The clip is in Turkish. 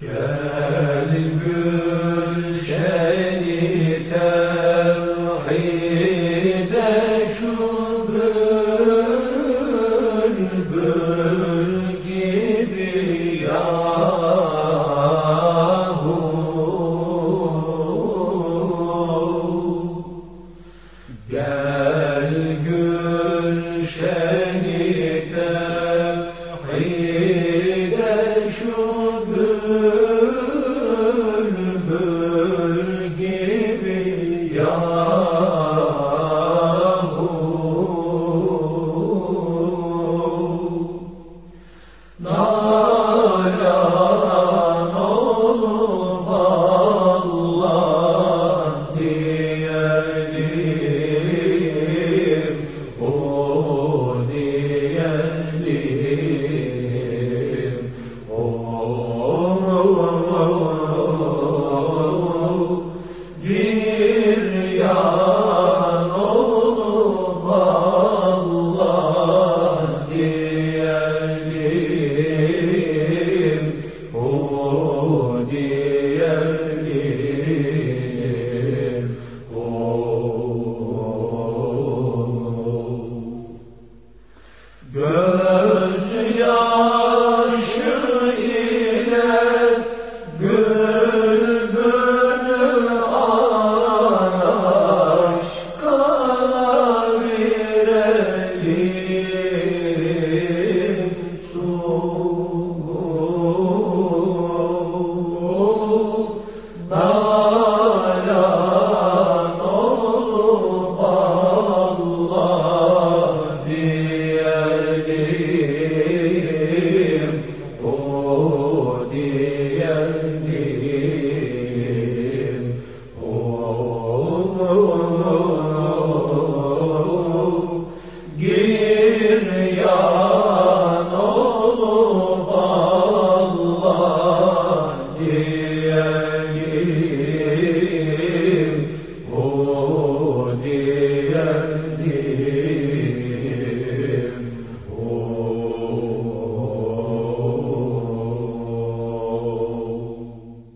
Gel gülşeni tevhide şu bülbül gibi yahu. Gel gülşeni Allah. Gözü ya